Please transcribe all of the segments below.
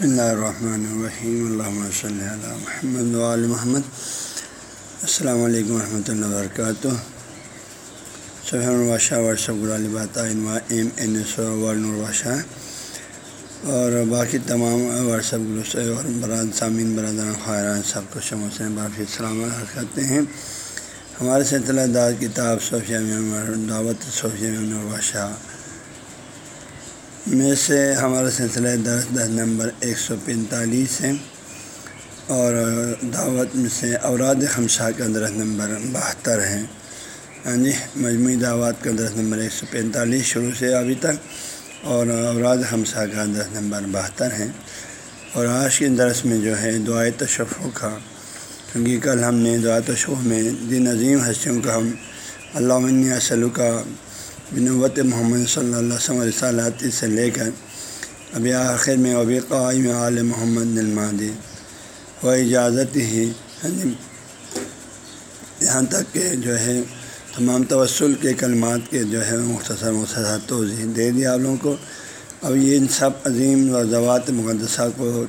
بسم اللہ الرحمن الرحیم اللہ صلی علی محمد وعلی محمد السلام علیکم ورحمۃ اللہ وبرکاتہ صحیح الباشہ ورثب البات ایم این ایس ورنباشہ اور باقی تمام ورثب گروس اور براد سامعین برادر خیران سب کو شمع سے باقی سلامت کرتے ہیں ہمارے سلسلہ دار کتاب صوفیہ میں دعوت صوفیہ میں بادشاہ میں سے ہمارا سلسلہ درس دس نمبر ایک سو پینتالیس ہے اور دعوت میں سے اوراد خمشہ کا درس نمبر بہتر ہے۔ ہاں جی مجموعی دعوت کا درس نمبر ایک سو پینتالیس شروع سے ابھی تک اور اوراد خمسہ کا درس نمبر بہتر ہے۔ اور آج کے درس میں جو ہے دعائے تشفوں کا، کیونکہ کل ہم نے دعا تشف میں دن عظیم ہستیوں کا ہم اللہ اسلو کا بنوت محمد صلی اللہ علیہ رسالاتی سے لے کر ابھی آخر میں ابھی قائم عال محمد المادی و اجازت ہی یعنی یہاں تک کہ جو ہے تمام توسل کے کلمات کے جو ہے مختصر مختصر توضیح دے دیا آپ لوگوں کو۔ اب یہ ان سب عظیم و زوات مقدسہ کو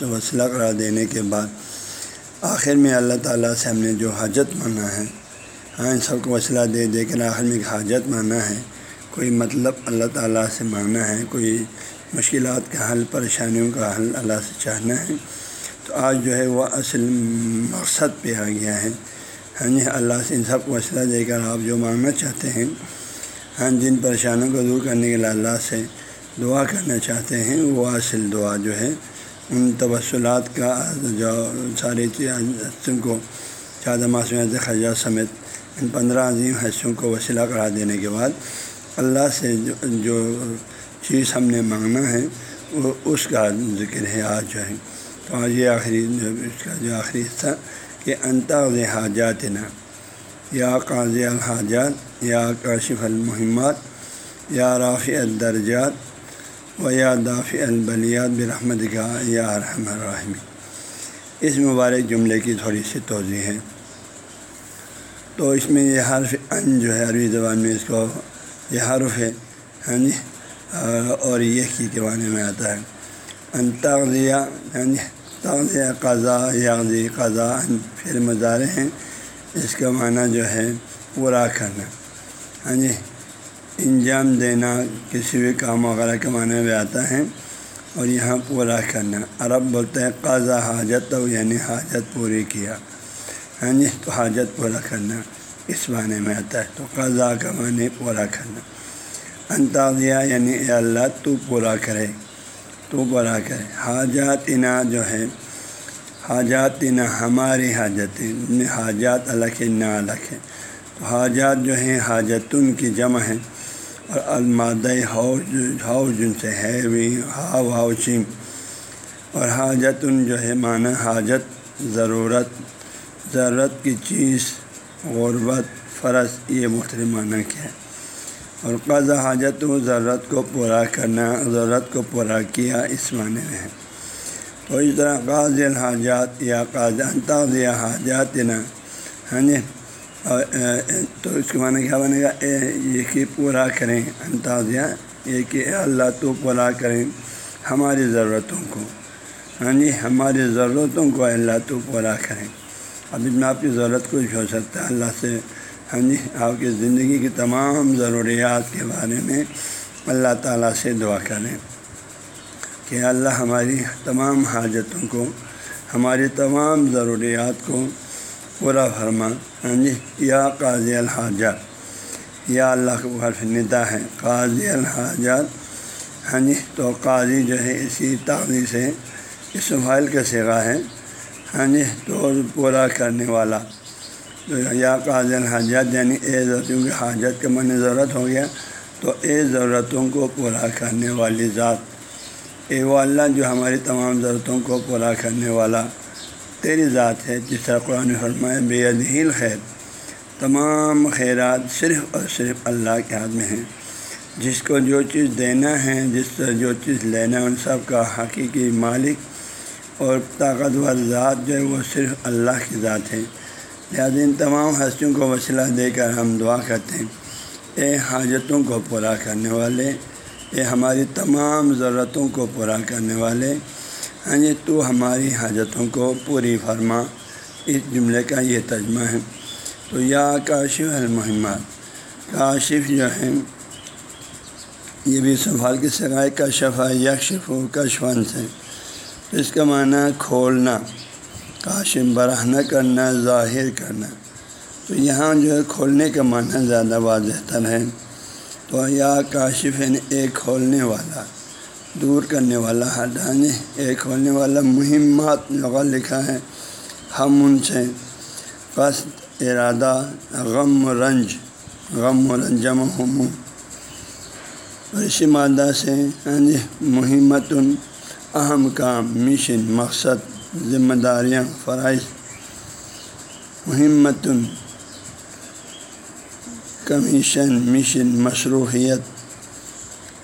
وسیلہ قرار دینے کے بعد آخر میں اللہ تعالیٰ سے ہم نے جو حاجت مانا ہے ہاں ان سب کو وسیلہ دے دے کر آخر میں حاجت ماننا ہے۔ کوئی مطلب اللہ تعالیٰ سے مانگنا ہے، کوئی مشکلات کا حل، پریشانیوں کا حل اللہ سے چاہنا ہے۔ تو آج جو ہے وہ اصل مقصد پہ آ گیا ہے۔ ہاں جی اللہ سے ان سب کو وسیلہ دے کر آپ جو مانگنا چاہتے ہیں ہاں جن پریشانیوں کو دور کرنے کے لیے اللہ سے دعا کرنا چاہتے ہیں، وہ اصل دعا جو ہے، ان تبصلات کا جو ساری چیزوں کو چادہ معصومیت خرجات سمیت ان پندرہ عظیم حصوں کو وسیلہ قرار دینے کے بعد اللہ سے جو جو چیز ہم نے مانگنا ہے، وہ اس کا ذکر ہے آج جو ہے۔ تو آج یہ آخری، اس کا جو آخری حصہ، کہ انتاز حاجات نا یا قاضی الحاجات، یا کاشف المحمات، یا رافع الدرجات، و یا دافع البلیات برحمد کا یا رحم الرحمی اس مبارک جملے کی تھوڑی سی توضیع ہے۔ تو اس میں یہ حرف ان جو ہے عربی زبان میں اس کو یہ حرف ہے ہاں جی اور یہ کی کے معنی میں آتا ہے۔ ان تغذیہ ہاں جی تغذیہ قضا یاغذی قضا پھر مظاہرے ہیں۔ اس کا معنی جو ہے پورا کرنا۔ ہاں جی انجام دینا کسی بھی کام وغیرہ کے معنی میں آتا ہے اور یہاں پورا کرنا۔ عرب بولتے ہیں قضا حاجت یعنی حاجت پوری کیا۔ ہاں جی تو حاجت پورا کرنا، اس معنی میں آتا ہے تو قضا کا معنی پورا کرنا۔ انتازیہ یعنی اے اللہ تو پورا کرے، تو پورا کرے۔ حاجات انا جو ہے حاجات انا ہماری حاجتیں، حاجات الگ نہ الگ ہے تو حاجات جو ہیں حاجتن کی جمع ہے اور الماد حوج حوج جن سے ہے بھی ہاؤ ہاؤ چیم۔ اور حاجتن جو ہے، معنی حاجت، ضرورت ضرورت کی چیز، غربت، فرض، یہ مختلف معنی کیا ہے۔ اور قضا حاجت و ضرورت کو پورا کرنا، ضرورت کو پورا کیا اس معنی میں ہے۔ تو اس طرح قاضی الحاجات یا قاضی انتاز یا حاجات نا ہاں جی تو اس کے معنی کیا بنے گا؟ یہ کہ پورا کریں انتازیہ یہ کہ اللہ تو پورا کریں ہماری ضرورتوں کو۔ ہاں جی؟ ہماری ضرورتوں کو اللہ تو پورا کریں۔ اب میں آپ کی ضرورت کچھ ہو سکتا ہے۔ اللہ سے ہاں جی آپ کی زندگی کی تمام ضروریات کے بارے میں اللہ تعالیٰ سے دعا کریں کہ اللہ ہماری تمام حاجتوں کو، ہماری تمام ضروریات کو پورا فرما۔ ہاں جی یا قاضی الحاجات، یا اللہ کو حرف ندا ہے قاضی الحاجات ہاں جی تو قاضی جو ہے اسی تاغی سے، اس فائل کا سگا ہے۔ ہاں جی تو پورا کرنے والا۔ تو یا قاضل حاجت یعنی اے ضرورتوں کی حاجت کے من ضرورت ہو گیا، تو اے ضرورتوں کو پورا کرنے والی ذات۔ اے وہ اللہ جو ہماری تمام ضرورتوں کو پورا کرنے والا تیری ذات ہے، جس طرح قرآن فرمائے بے عدیل خیر۔ تمام خیرات صرف اور صرف اللہ کے ہاتھ میں ہیں۔ جس کو جو چیز دینا ہے، جس سے جو چیز لینا ہے، ان سب کا حقیقی مالک اور طاقتور ذات جو ہے وہ صرف اللہ کی ذات ہے لہٰذا ان تمام ہستیوں کو وسیلہ دے کر ہم دعا کرتے ہیں۔ اے حاجتوں کو پورا کرنے والے، اے ہماری تمام ضرورتوں کو پورا کرنے والے ہاں جی تو ہماری حاجتوں کو پوری فرما۔ اس جملے کا یہ ترجمہ ہے۔ تو یا کاشف المحمات کاشف جو ہے یہ بھی سفال کی سگائے کا شفا یکشف و کشفن سے اس کا معنی کھولنا کاشف براہ نہ کرنا، ظاہر کرنا۔ تو یہاں جو ہے کھولنے کا معنی زیادہ واضح تر ہے۔ تو یا کاشف یعنی ایک کھولنے والا، دور کرنے والا ہٹانے یعنی ایک کھولنے والا، مہمات لغت لکھا ہے، ہم ان سے۔ قصد ارادہ، غم و رنج، غم و رنجم ہم اور اسی مادہ سے یعنی ہاں جی مہمت اہم کام، مشن، مقصد، ذمہ داریاں، فرائض مہمت کمیشن، مشن، مصروفیت،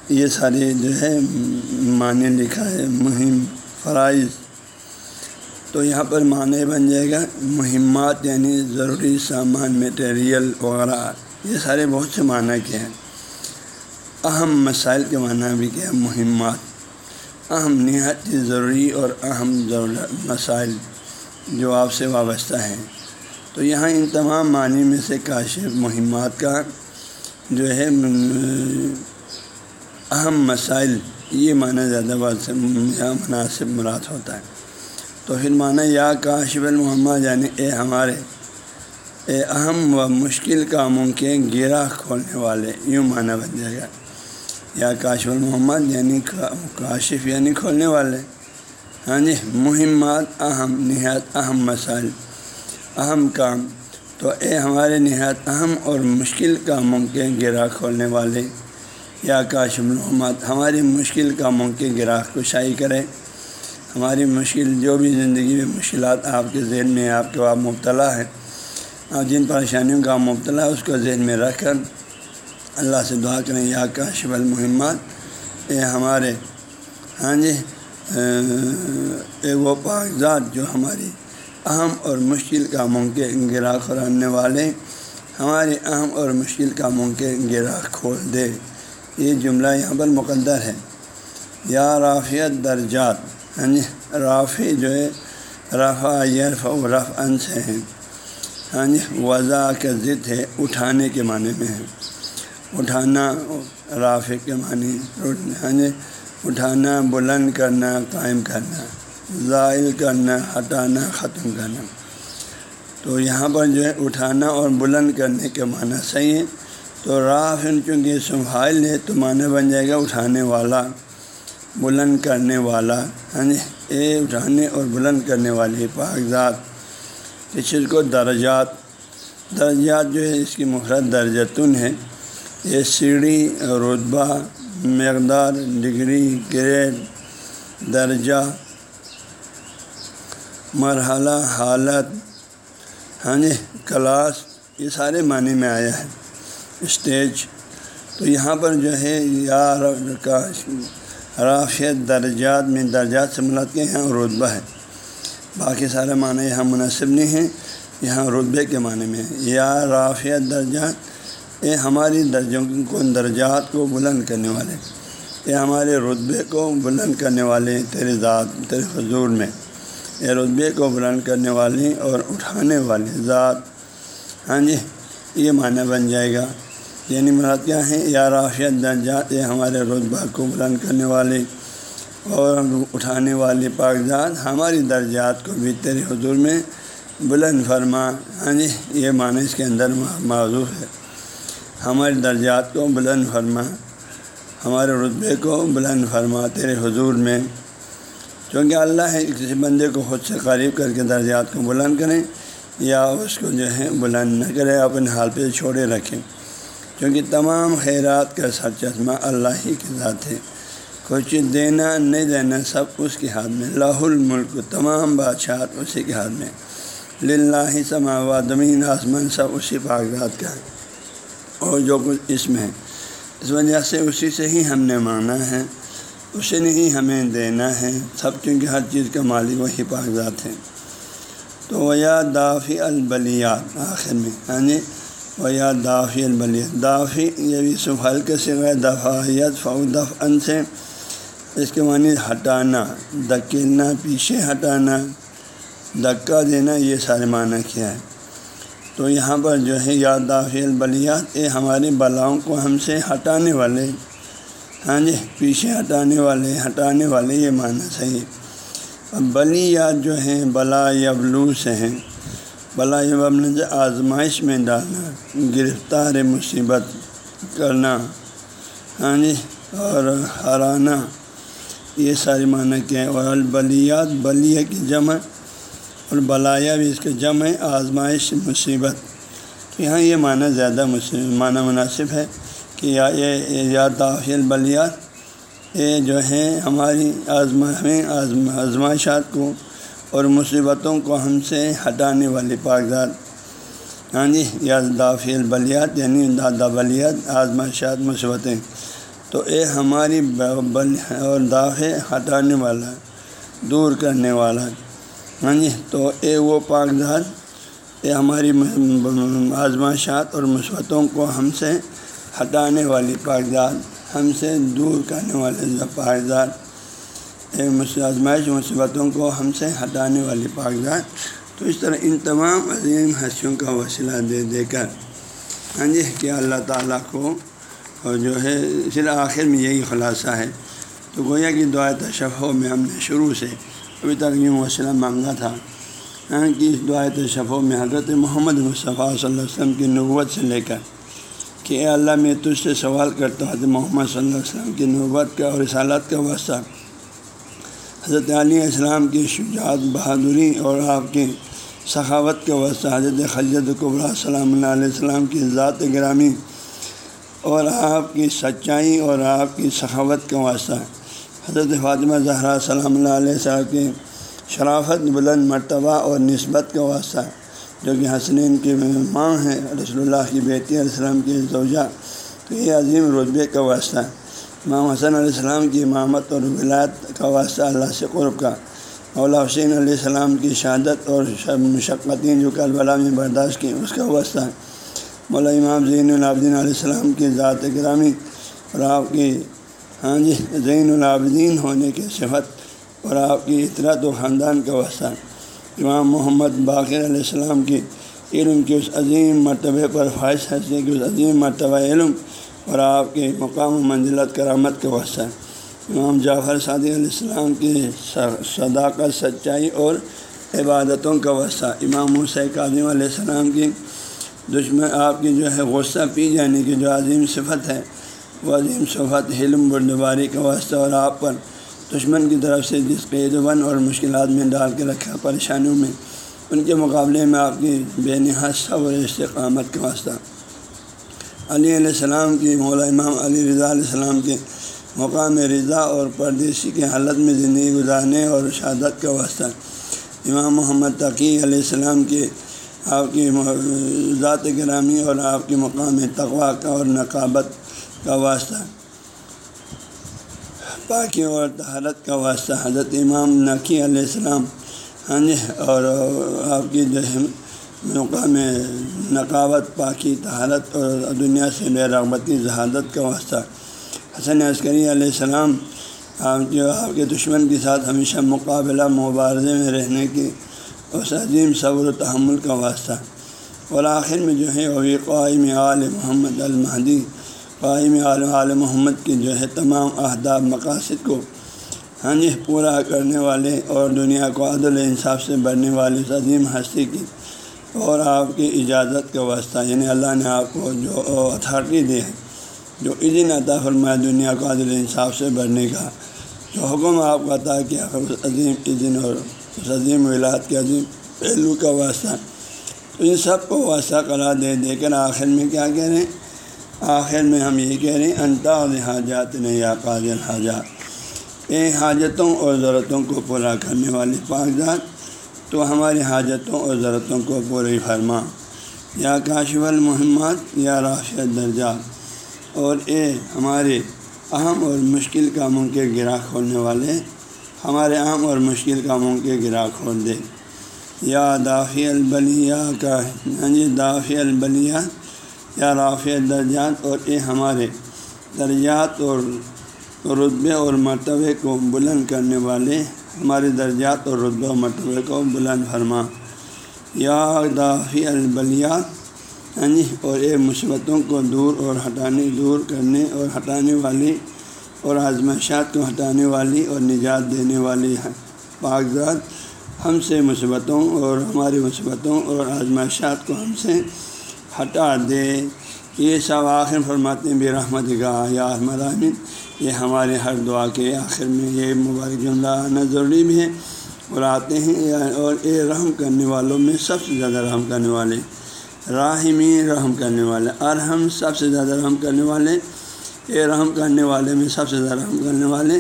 یہ سارے جو ہے معنی لکھا ہے، مہم، فرائض۔ تو یہاں پر معنی بن جائے گا مہمات یعنی ضروری سامان میٹیریل وغیرہ۔ یہ سارے بہت سے معنی کے ہیں۔ اہم مسائل کے معنی بھی کیا مہمات۔ اہم نہایت ضروری اور اہم مسائل جو آپ سے وابستہ ہیں۔ تو یہاں ان تمام معنی میں سے کاشف مہمات کا جو ہے اہم مسائل، یہ معنی زیادہ سے مناسب مراد ہوتا ہے۔ تو پھر معنی یا کاشف المحمد یعنی اے ہمارے، اے اہم و مشکل کاموں کے گرا کھولنے والے، یوں معنی بن جائے گا۔ یا کاشف المحمد یعنی کاشف یعنی کھولنے والے۔ ہاں جی مہمات، اہم، نہایت اہم مسائل، اہم کام۔ تو اے ہمارے نہایت اہم اور مشکل کاموں کے گرا کھولنے والے، یا کاشف المحمد، ہماری مشکل کاموں کے گراہ کو شائع کرے۔ ہماری مشکل، جو بھی زندگی میں مشکلات آپ کے ذہن میں، آپ کے بعد مبتلا ہے، آپ جن پریشانیوں کا مبتلا ہے، اس کو ذہن میں رکھ کر اللہ سے دعا کریں یا کاشف المحمات اے ہمارے ہاں جی اے وہ کاغذات جو ہماری اہم اور مشکل کاموں کے گرا کھولنے والے، ہمارے اہم اور مشکل کاموں کے گرا کھول دے۔ یہ جملہ یہاں پر مقدر ہے۔ یا رافیت درجات ہاں جی رافی جو ہے رفع یرف و رف ان سے ہیں ہاں جی وضع کا ضد ہے، اٹھانے کے معنی میں ہے۔ اٹھانا رافع کے معنی ہاں جی اٹھانا، بلند کرنا، قائم کرنا، زائل کرنا، ہٹانا، ختم کرنا۔ تو یہاں پر جو ہے اٹھانا اور بلند کرنے کے معنی صحیح ہے تو راف چونکہ سنبھال ہے تو معنی بن جائے گا اٹھانے والا، بلند کرنے والا ہاں جی؟ اے اٹھانے اور بلند کرنے والی کاغذات اس چیز کو درجات درجات جو ہے اس کی مفرت درجتن ہے۔ یہ سیڑھی، رتبہ، مقدار، ڈگری، گریڈ، درجہ، مرحلہ، حالت ہاں جی کلاس، یہ سارے معنی میں آیا ہے۔ اسٹیج، تو یہاں پر جو ہے، یا کا رافیت درجات میں درجات سے ملاد کے یہاں رتبہ ہے۔ باقی سارے معنی یہاں مناسب نہیں ہیں، یہاں رتبے کے معنی میں یا رافیت درجات یہ ہماری درجوں کو درجات کو بلند کرنے والے یہ ہمارے رتبے کو بلند کرنے والے تیرے ذات تیرے حضور میں۔ یہ رتبے کو بلند کرنے والی اور اٹھانے والے ذات۔ ہاں جی یہ معنی بن جائے گا۔ یعنی مراد کیا ہے؟ یا رافیت درجات، یہ ہمارے رتبہ کو بلند کرنے والے اور اٹھانے والے کاغذات ہماری درجات کو بھی تیرے حضور میں بلند فرما۔ ہاں جی یہ معنی اس کے اندر معذوف ہے۔ ہمارے درجات کو بلند فرما، ہمارے رتبے کو بلند فرما تیرے حضور میں۔ چونکہ اللہ ہے، کسی بندے کو خود سے قریب کر کے درجات کو بلند کریں، یا اس کو جو ہے بلند نہ کرے، اپنے حال پہ چھوڑے رکھیں۔ کیونکہ تمام خیرات کا سر چشمہ اللہ ہی کے ذات ہے۔ کچھ دینا، نہیں دینا، سب اس کے ہاتھ میں۔ لاہ الملک، تمام بادشاہت اسی کے ہاتھ میں۔ لاہ سماواد زمین، آسمان، سب اسی کاغذات کا۔ ہے اور جو کچھ اس میں ہے۔ اس وجہ سے اسی سے ہی ہم نے مانا ہے، اسے نے ہی ہمیں دینا ہے۔ سب چونکہ ہر چیز کا مالک وہی کاغذات ہیں تو ویا دافی البلیات آخر میں ہاں جی ویا دافی البلیات دافی یہ بھی سفل کے سوائے دفاعیت فو دف ان سے، اس کے معنی ہٹانا دکیلنا پیچھے ہٹانا، دھکا دینا، یہ سارے معنی کیا ہے۔ تو یہاں پر جو ہے یاد داخل بلیات یہ ہماری بلاؤں کو ہم سے ہٹانے والے ہاں جی پیچھے ہٹانے والے ہٹانے والے، یہ معنی صحیح اب بلیات جو ہیں بلا یبلو سے ہیں بلا یبل سے آزمائش میں ڈالنا، گرفتار مصیبت کرنا ہاں جی اور ہرانا، یہ ساری معنی کیا ہے۔ اور البلیات بلیہ کی جمع اور بلایا بھی اس کے جمع آزمائش مصیبت۔ تو یہاں یہ معنی زیادہ معنی مناسب ہے کہ یا یہ یا داخل بلیات، یہ جو ہیں ہماری آزما ہمیں آزمائشات کو اور مصیبتوں کو ہم سے ہٹانے والی کاغذات ہاں جی یا دافیل بلیات یعنی دادا بلیات، آزمائشات، مصیبتیں۔ تو اے ہماری بل، اور داخے ہٹانے والا، دور کرنے والا۔ ہاں جی تو اے وہ کاغذات اے ہماری آزمائشات اور مثبتوں کو ہم سے ہٹانے والی کاغذات ہم سے دور کرنے والے کاغذات اے آزمائش مثبتوں کو ہم سے ہٹانے والی کاغذات تو اس طرح ان تمام عظیم ہنسیوں کا وسیلہ دے دے کر ہاں جی کہ اللہ تعالیٰ کو اور جو ہے پھر آخر میں یہی خلاصہ ہے۔ تو گویا کہ دعا تشفوں میں ہم نے شروع سے ابھی تک یوں وسلم مانگا تھا۔ ہاں، کہ اس دعائے تشفوں میں حضرت محمد مصطفیٰ صلی اللہ علیہ وسلم کی نوت سے لے کر کہ اے اللہ میں تجھ سے سوال کرتا ہوں، حضرت محمد صلی اللہ علیہ وسلم کی نوبت کا اور رسالت کا واسطہ۔ حضرت علیہ السلام کی شجاعت، بہادری اور آپ کی سخاوت کا واسطہ۔ حضرت خلجت قبرہ صلی اللہ علیہ السلام کی ذات گرامی اور آپ کی سچائی اور آپ کی سخاوت کا واسطہ۔ حضرت فاطمہ زہرا سلام اللہ علیہ صاحب کی شرافت بلند مرتبہ اور نسبت کا واسطہ، جو کہ حسنین کی ماں ہیں، رسول اللہ کی بیٹی علیہ السلام کی زوجہ، تو یہ عظیم رتبے کا واسطہ۔ امام حسن علیہ السلام کی امامت اور ولایت کا واسطہ اللہ سے قرب کا۔ مولا حسین علیہ السلام کی شہادت اور مشقتیں جو کربلا میں برداشت کی، اس کا واسطہ۔ مولا امام زین العابدین علیہ السلام کی ذات گرامی اور آپ کی ہاں جی زین العابدین ہونے کی صفت اور آپ کی اطلاعات و خاندان کا واسطہ۔ امام محمد باقر علیہ السلام کی علم کی اس عظیم مرتبے پر خواہش حسین کی اس عظیم مرتبہ علم اور آپ کے مقام و منزلت کرامت کا واسطہ۔ امام جعفر صادی علیہ السلام کی صداقت، سچائی اور عبادتوں کا واسطہ۔ امام حسین کاظم علیہ السلام کی دشمن آپ کی جو ہے غصہ پی جانے کی جو عظیم صفت ہے وہ عظیم صفت علم بردباری کا واسطہ اور آپ پر دشمن کی طرف سے جس قید ون اور مشکلات میں ڈال کے رکھا پریشانیوں میں، ان کے مقابلے میں آپ کی بے نہاد صبر استقامت کا واسطہ۔ علی علیہ السلام کی مولا امام علی رضا علیہ السلام کے مقام رضا اور پردیسی کی حالت میں زندگی گزارنے اور شہادت کا واسطہ۔ امام محمد تقی علیہ السلام کے آپ کی ذات گرامی اور آپ کے مقام تقوا کا اور نقابت کا واسطہ۔ پاکی اور تہارت کا واسطہ۔ حضرت امام نقی علیہ السلام ہاں جی اور آپ کی جو ہے مقام نقاوت پاکی تہارت اور دنیا سے بے رغبتی ذہادت کا واسطہ۔ حسن عسکری علیہ السلام، آپ جو آپ کے دشمن کے ساتھ ہمیشہ مقابلہ، مبارزے میں رہنے کی اس عظیم صبر و تحمل کا واسطہ۔ اور آخر میں جو ہے وہی قائم عال محمد المہدی قائم عالم عالم محمد کی جو ہے تمام اہداف، مقاصد کو ہاں جی پورا کرنے والے اور دنیا کو عدل انصاف سے بڑھنے والی عظیم ہستی کی اور آپ کی اجازت کا واسطہ یعنی اللہ نے آپ کو جو اتھارٹی دی ہے، جو عظیم عطا فرمایا دنیا کو عدل انصاف سے بڑھنے کا، جو حکم آپ کو عطا کیا اس عظیم عظم اور اس عظیم ولاد کے عظیم پہلو کا واسطہ تو ان سب کو واسطہ قرار دے دے کر آخر میں کیا کہہ رہے ہیں؟ آخر میں ہم یہ کہہ رہے ہیں انتا حاجات نے یا قاضل حاجات اے حاجتوں اور ضرورتوں کو پورا کرنے والے کاغذات تو ہماری حاجتوں اور ضرورتوں کو پوری فرما۔ یا کاشف المحمات یا رافیت درجات اور اے ہمارے اہم اور مشکل کاموں کے گرا کھولنے والے، ہمارے اہم اور مشکل کاموں کے گرا کھول دے۔ یا دافی البلیہ کا ہاں جی دافی البلیہ۔ یا رافع درجات اور اے ہمارے درجات اور رتبے اور مرتبے کو بلند کرنے والے، ہمارے درجات اور رتبے و مرتبے کو بلند فرما۔ یا دافی البلیات ہاں جی اور اے مثبتوں کو دور اور ہٹانے، دور کرنے اور ہٹانے والی اور آزمائشات کو ہٹانے والی اور نجات دینے والی کاغذات ہم سے مثبتوں اور ہماری مثبتوں اور آزمائشات کو ہم سے ہٹا دے یہ سب آخر فرماتے ہیں، بے رحمت گاہ، یا ملامن یہ ہمارے ہر دعا کے آخر میں یہ مبارک جملہ آنا ضروری بھی ہے۔ اور آتے ہیں، اور اے رحم کرنے والوں میں سب سے زیادہ رحم کرنے والے۔ راہمی رحم کرنے والے، ارحم سب سے زیادہ رحم کرنے والے۔ اے رحم کرنے والے میں سب سے زیادہ رحم کرنے والے۔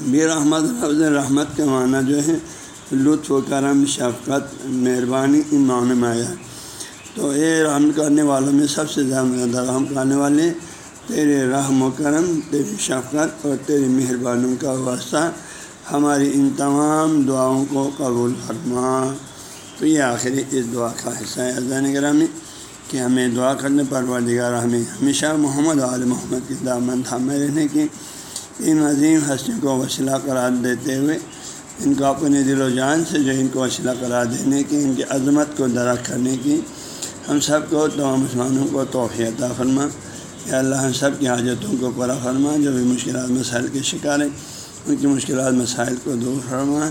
بے رحمت لفظ رحمت کے معنی جو ہے، لطف و کرم، شفقت، مہربانی ان معنی میں آیا تو اے رحم کرنے والوں میں سب سے زیادہ رحم کرنے والے تیرے رحم و کرم، تیری شفقت اور تیری مہربانیوں کا واسطہ ہماری ان تمام دعاؤں کو قبول فرما۔ تو یہ آخری اس دعا کا حصہ ہے۔ اذان گرامی کہ ہمیں دعا کرنے پر وردگار ہمیں ہمیشہ محمد عال محمد کی دامن تھامے رہنے کی ان عظیم ہستی کو وسیلہ قرار دیتے ہوئے، ان کو اپنے دل و جان سے جو ان کو وسیلہ قرار دینے کی، ان کی عظمت کو درخت کرنے کی ہم سب کو تمام مسلمانوں کو توفیع فرما۔ یا اللہ ہم سب کی حاجتوں کو پورا فرما، جو بھی مشکلات، مسائل کے شکار ہیں، ان کی مشکلات، مسائل کو دور فرما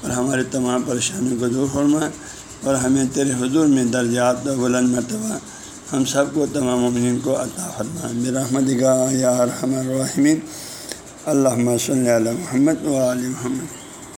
اور ہمارے تمام پریشانیوں کو دور فرما اور ہمیں تیرے حضور میں درجات بلند مرتبہ ہم سب کو تمام امین کو عطا فرما۔ برحمد گاہ یا رحم الرحمین اللہ صلی علیہ محمد و علیہ محمد۔